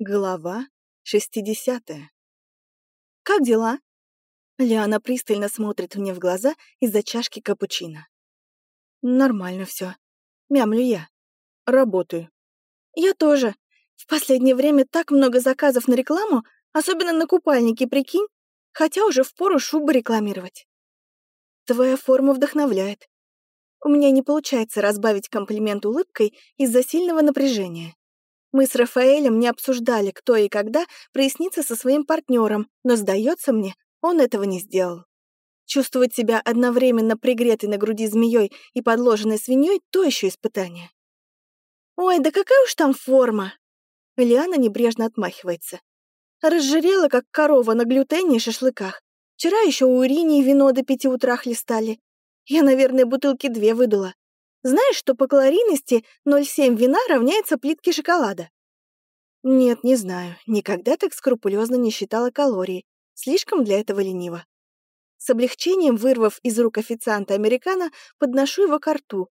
Глава 60 «Как дела?» Лиана пристально смотрит мне в глаза из-за чашки капучино. «Нормально все. Мямлю я. Работаю». «Я тоже. В последнее время так много заказов на рекламу, особенно на купальники, прикинь, хотя уже впору шубы рекламировать». «Твоя форма вдохновляет. У меня не получается разбавить комплимент улыбкой из-за сильного напряжения. Мы с Рафаэлем не обсуждали, кто и когда прояснится со своим партнером, но, сдается мне, он этого не сделал. Чувствовать себя одновременно пригретой на груди змеей и подложенной свиньей — то еще испытание. «Ой, да какая уж там форма!» Лиана небрежно отмахивается. Разжирела, как корова на глютене и шашлыках. Вчера еще у Ирини вино до пяти утра хлестали. Я, наверное, бутылки две выдала. Знаешь, что по калорийности 0,7 вина равняется плитке шоколада? Нет, не знаю. Никогда так скрупулезно не считала калории. Слишком для этого лениво. С облегчением, вырвав из рук официанта американо, подношу его к рту.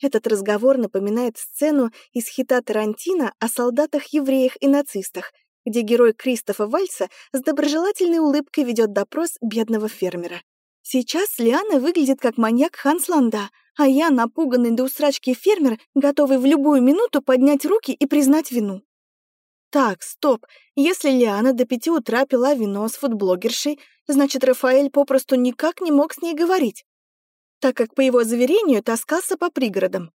Этот разговор напоминает сцену из хита Тарантино о солдатах-евреях и нацистах, где герой Кристофа Вальса с доброжелательной улыбкой ведет допрос бедного фермера. Сейчас Лиана выглядит как маньяк Хансланда, а я напуганный до усрачки фермер, готовый в любую минуту поднять руки и признать вину. Так, стоп. Если Лиана до пяти утра пила вино с фудблогершей, значит, Рафаэль попросту никак не мог с ней говорить, так как, по его заверению, таскался по пригородам.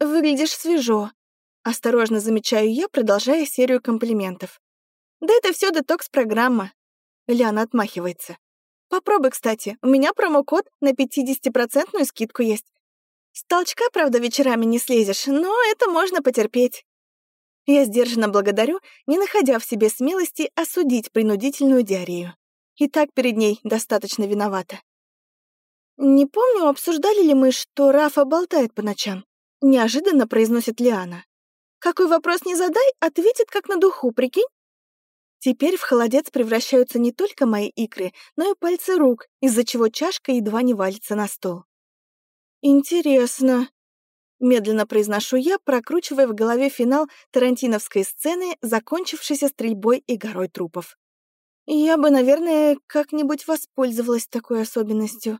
«Выглядишь свежо», — осторожно замечаю я, продолжая серию комплиментов. «Да это все детокс-программа», — Лиана отмахивается. Попробуй, кстати, у меня промокод на 50% скидку есть. С толчка, правда, вечерами не слезешь, но это можно потерпеть. Я сдержанно благодарю, не находя в себе смелости осудить принудительную диарею. И так перед ней достаточно виновата. «Не помню, обсуждали ли мы, что Рафа болтает по ночам?» Неожиданно произносит Лиана. «Какой вопрос не задай, ответит как на духу, прикинь?» Теперь в холодец превращаются не только мои икры, но и пальцы рук, из-за чего чашка едва не валится на стол. «Интересно», — медленно произношу я, прокручивая в голове финал тарантиновской сцены, закончившейся стрельбой и горой трупов. Я бы, наверное, как-нибудь воспользовалась такой особенностью.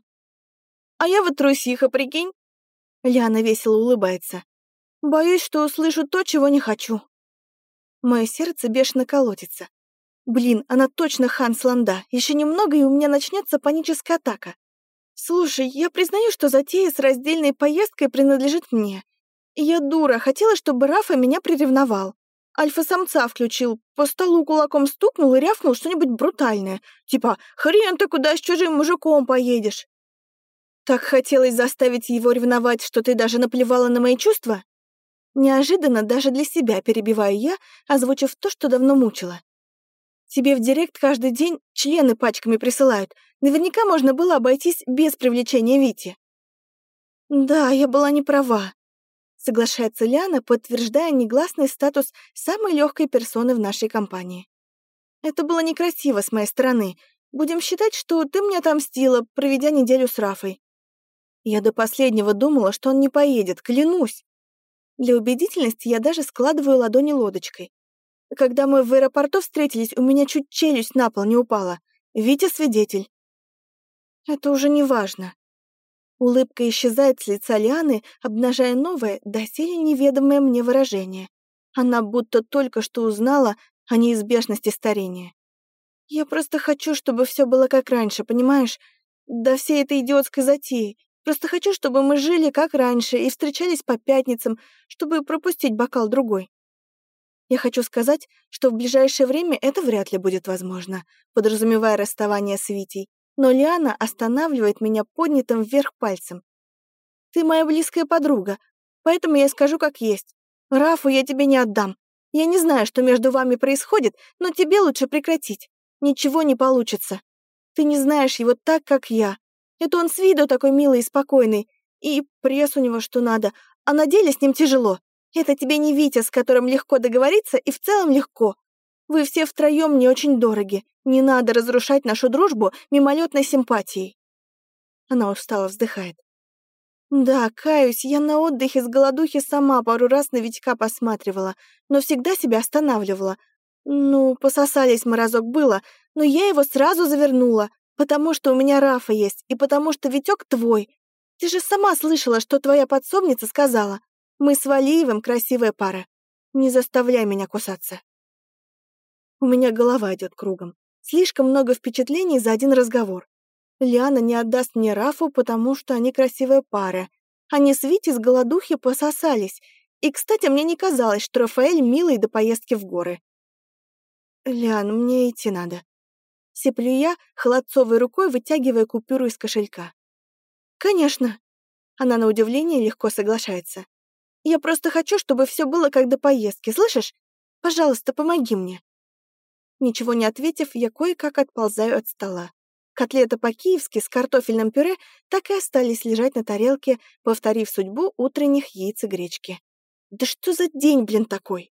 «А я вот трусиха, прикинь?» Ляна весело улыбается. «Боюсь, что услышу то, чего не хочу». Мое сердце бешено колотится. Блин, она точно Ханс Ланда. Еще немного, и у меня начнется паническая атака. Слушай, я признаю, что затея с раздельной поездкой принадлежит мне. Я дура, хотела, чтобы Рафа меня приревновал. Альфа-самца включил, по столу кулаком стукнул и рявкнул что-нибудь брутальное. Типа «Хрен ты куда с чужим мужиком поедешь?» Так хотелось заставить его ревновать, что ты даже наплевала на мои чувства? Неожиданно даже для себя перебиваю я, озвучив то, что давно мучила. Тебе в директ каждый день члены пачками присылают. Наверняка можно было обойтись без привлечения Вити». «Да, я была не права», — соглашается Ляна, подтверждая негласный статус самой легкой персоны в нашей компании. «Это было некрасиво с моей стороны. Будем считать, что ты мне отомстила, проведя неделю с Рафой. Я до последнего думала, что он не поедет, клянусь. Для убедительности я даже складываю ладони лодочкой. Когда мы в аэропорту встретились, у меня чуть челюсть на пол не упала. Витя свидетель. Это уже не важно. Улыбка исчезает с лица Лианы, обнажая новое, доселе неведомое мне выражение. Она будто только что узнала о неизбежности старения. Я просто хочу, чтобы все было как раньше, понимаешь? До всей этой идиотской затеи. Просто хочу, чтобы мы жили как раньше и встречались по пятницам, чтобы пропустить бокал другой. Я хочу сказать, что в ближайшее время это вряд ли будет возможно, подразумевая расставание с Витей. Но Лиана останавливает меня поднятым вверх пальцем. «Ты моя близкая подруга, поэтому я скажу как есть. Рафу я тебе не отдам. Я не знаю, что между вами происходит, но тебе лучше прекратить. Ничего не получится. Ты не знаешь его так, как я. Это он с виду такой милый и спокойный. И пресс у него что надо, а на деле с ним тяжело. Это тебе не Витя, с которым легко договориться, и в целом легко. Вы все втроем мне очень дороги. Не надо разрушать нашу дружбу мимолетной симпатией. Она устало вздыхает. Да, каюсь, я на отдыхе с голодухи сама пару раз на Витька посматривала, но всегда себя останавливала. Ну, пососались мы разок было, но я его сразу завернула, потому что у меня Рафа есть, и потому что Витек твой. Ты же сама слышала, что твоя подсобница сказала. Мы с Валиевым красивая пара. Не заставляй меня кусаться. У меня голова идет кругом. Слишком много впечатлений за один разговор. Лиана не отдаст мне Рафу, потому что они красивая пара. Они с Вити с голодухи пососались. И, кстати, мне не казалось, что Рафаэль милый до поездки в горы. «Лиан, мне идти надо». Сиплю я, холодцовой рукой вытягивая купюру из кошелька. «Конечно». Она на удивление легко соглашается. «Я просто хочу, чтобы все было как до поездки, слышишь? Пожалуйста, помоги мне». Ничего не ответив, я кое-как отползаю от стола. Котлета по-киевски с картофельным пюре так и остались лежать на тарелке, повторив судьбу утренних яиц и гречки. Да что за день, блин, такой?